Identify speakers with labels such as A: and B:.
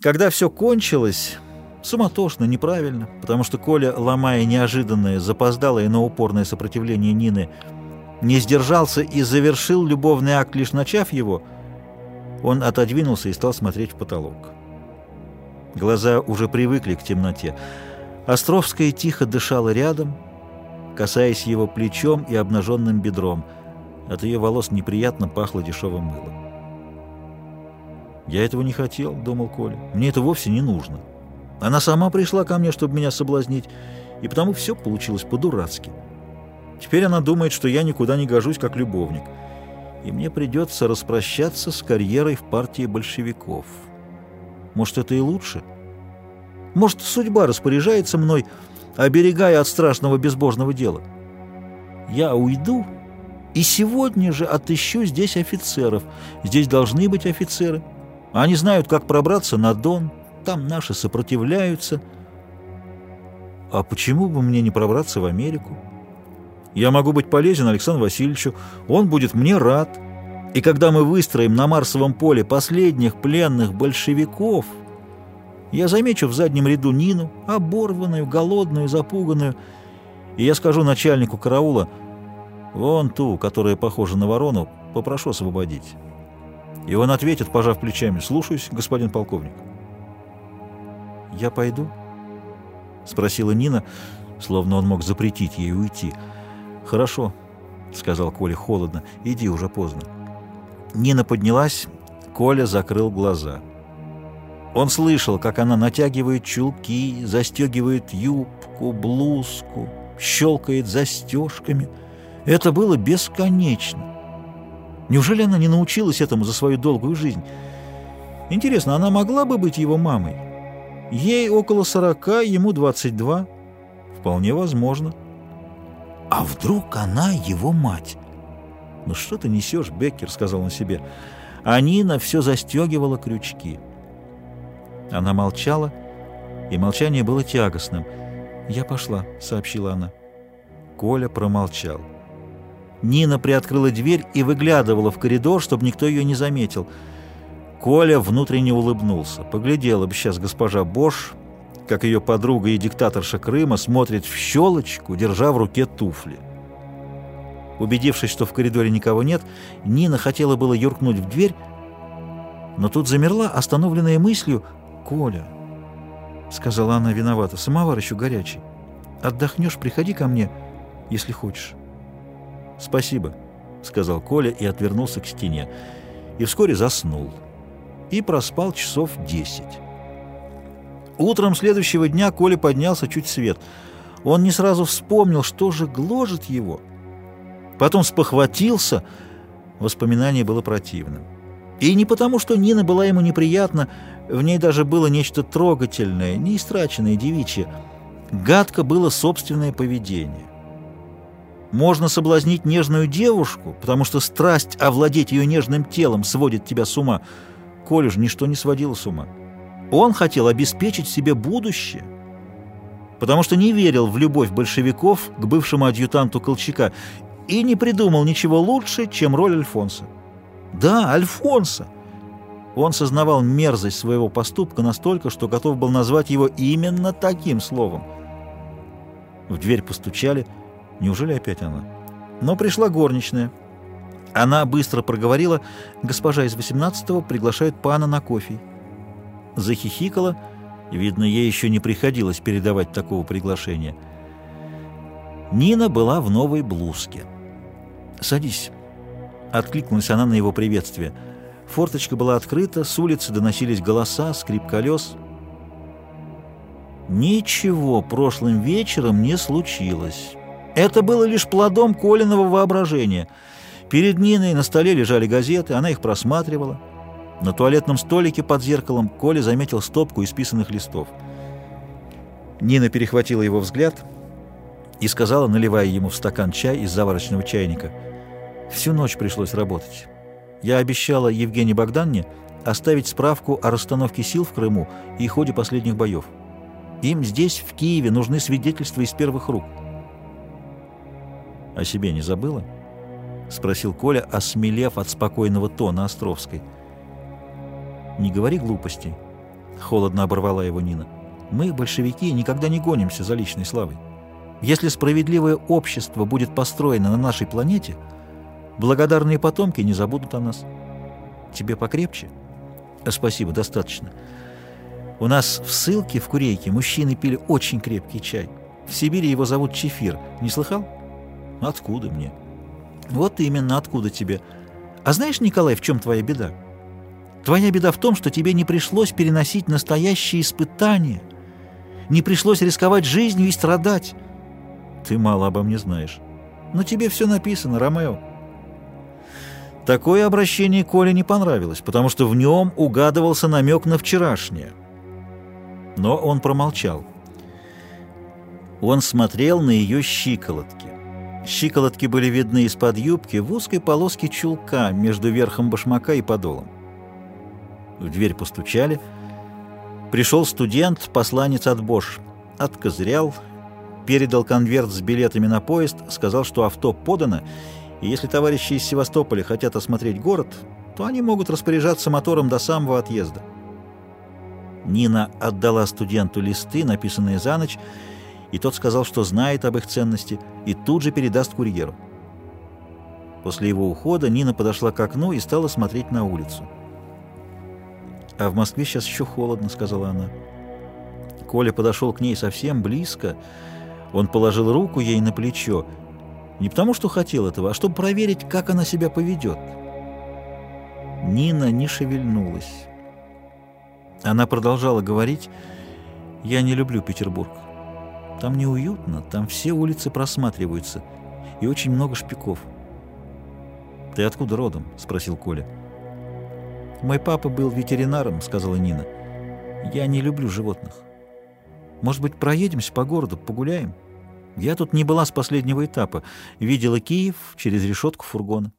A: Когда все кончилось, суматошно, неправильно, потому что Коля, ломая неожиданное, запоздалое, но упорное сопротивление Нины, не сдержался и завершил любовный акт, лишь начав его, он отодвинулся и стал смотреть в потолок. Глаза уже привыкли к темноте. Островская тихо дышала рядом, касаясь его плечом и обнаженным бедром. От ее волос неприятно пахло дешевым мылом. «Я этого не хотел», — думал Коля. «Мне это вовсе не нужно. Она сама пришла ко мне, чтобы меня соблазнить, и потому все получилось по-дурацки. Теперь она думает, что я никуда не гожусь как любовник, и мне придется распрощаться с карьерой в партии большевиков. Может, это и лучше? Может, судьба распоряжается мной, оберегая от страшного безбожного дела? Я уйду и сегодня же отыщу здесь офицеров. Здесь должны быть офицеры». Они знают, как пробраться на Дон, там наши сопротивляются. А почему бы мне не пробраться в Америку? Я могу быть полезен Александру Васильевичу, он будет мне рад. И когда мы выстроим на Марсовом поле последних пленных большевиков, я замечу в заднем ряду Нину, оборванную, голодную, запуганную, и я скажу начальнику караула, вон ту, которая похожа на ворону, попрошу освободить». И он ответит, пожав плечами, «Слушаюсь, господин полковник». «Я пойду?» — спросила Нина, словно он мог запретить ей уйти. «Хорошо», — сказал Коля холодно, — «иди, уже поздно». Нина поднялась, Коля закрыл глаза. Он слышал, как она натягивает чулки, застегивает юбку, блузку, щелкает застежками. Это было бесконечно. Неужели она не научилась этому за свою долгую жизнь? Интересно, она могла бы быть его мамой? Ей около сорока, ему двадцать два. Вполне возможно. А вдруг она его мать? «Ну что ты несешь, Беккер?» — сказал он себе. А Нина все застегивала крючки. Она молчала, и молчание было тягостным. «Я пошла», — сообщила она. Коля промолчал. Нина приоткрыла дверь и выглядывала в коридор, чтобы никто ее не заметил. Коля внутренне улыбнулся. Поглядела бы сейчас госпожа Бош, как ее подруга и диктаторша Крыма смотрит в щелочку, держа в руке туфли. Убедившись, что в коридоре никого нет, Нина хотела было юркнуть в дверь, но тут замерла, остановленная мыслью «Коля», — сказала она виновата, — «самовар еще горячий. Отдохнешь, приходи ко мне, если хочешь». «Спасибо», — сказал Коля и отвернулся к стене. И вскоре заснул. И проспал часов десять. Утром следующего дня Коля поднялся чуть свет. Он не сразу вспомнил, что же гложет его. Потом спохватился. Воспоминание было противным. И не потому, что Нина была ему неприятна, в ней даже было нечто трогательное, неистраченное девичье. Гадко было собственное поведение. Можно соблазнить нежную девушку, потому что страсть овладеть ее нежным телом сводит тебя с ума. Коля же ничто не сводило с ума. Он хотел обеспечить себе будущее, потому что не верил в любовь большевиков к бывшему адъютанту Колчака и не придумал ничего лучше, чем роль Альфонса. Да, Альфонса! Он сознавал мерзость своего поступка настолько, что готов был назвать его именно таким словом. В дверь постучали — Неужели опять она? Но пришла горничная. Она быстро проговорила, госпожа из 18-го приглашает пана на кофе. Захихикала, видно, ей еще не приходилось передавать такого приглашения. Нина была в новой блузке. «Садись», — откликнулась она на его приветствие. Форточка была открыта, с улицы доносились голоса, скрип колес. Ничего прошлым вечером не случилось. Это было лишь плодом Колиного воображения. Перед Ниной на столе лежали газеты, она их просматривала. На туалетном столике под зеркалом Коля заметил стопку исписанных листов. Нина перехватила его взгляд и сказала, наливая ему в стакан чай из заварочного чайника, «Всю ночь пришлось работать. Я обещала Евгении Богданне оставить справку о расстановке сил в Крыму и ходе последних боев. Им здесь, в Киеве, нужны свидетельства из первых рук». «О себе не забыла?» — спросил Коля, осмелев от спокойного тона Островской. «Не говори глупостей», —— холодно оборвала его Нина. «Мы, большевики, никогда не гонимся за личной славой. Если справедливое общество будет построено на нашей планете, благодарные потомки не забудут о нас. Тебе покрепче?» «Спасибо, достаточно. У нас в ссылке в Курейке мужчины пили очень крепкий чай. В Сибири его зовут Чефир. Не слыхал?» «Откуда мне?» «Вот именно, откуда тебе. А знаешь, Николай, в чем твоя беда?» Твоя беда в том, что тебе не пришлось переносить настоящие испытания, не пришлось рисковать жизнью и страдать. Ты мало обо мне знаешь. Но тебе все написано, Ромео. Такое обращение Коле не понравилось, потому что в нем угадывался намек на вчерашнее. Но он промолчал. Он смотрел на ее щиколотки. Щиколотки были видны из-под юбки в узкой полоске чулка между верхом башмака и подолом. В дверь постучали. Пришел студент, посланец от Бош. Откозырял, передал конверт с билетами на поезд, сказал, что авто подано, и если товарищи из Севастополя хотят осмотреть город, то они могут распоряжаться мотором до самого отъезда. Нина отдала студенту листы, написанные за ночь, и тот сказал, что знает об их ценности, и тут же передаст курьеру. После его ухода Нина подошла к окну и стала смотреть на улицу. «А в Москве сейчас еще холодно», — сказала она. Коля подошел к ней совсем близко. Он положил руку ей на плечо. Не потому, что хотел этого, а чтобы проверить, как она себя поведет. Нина не шевельнулась. Она продолжала говорить, «Я не люблю Петербург. Там неуютно, там все улицы просматриваются, и очень много шпиков». «Ты откуда родом?» — спросил Коля. «Мой папа был ветеринаром», — сказала Нина. «Я не люблю животных. Может быть, проедемся по городу, погуляем? Я тут не была с последнего этапа. Видела Киев через решетку фургона».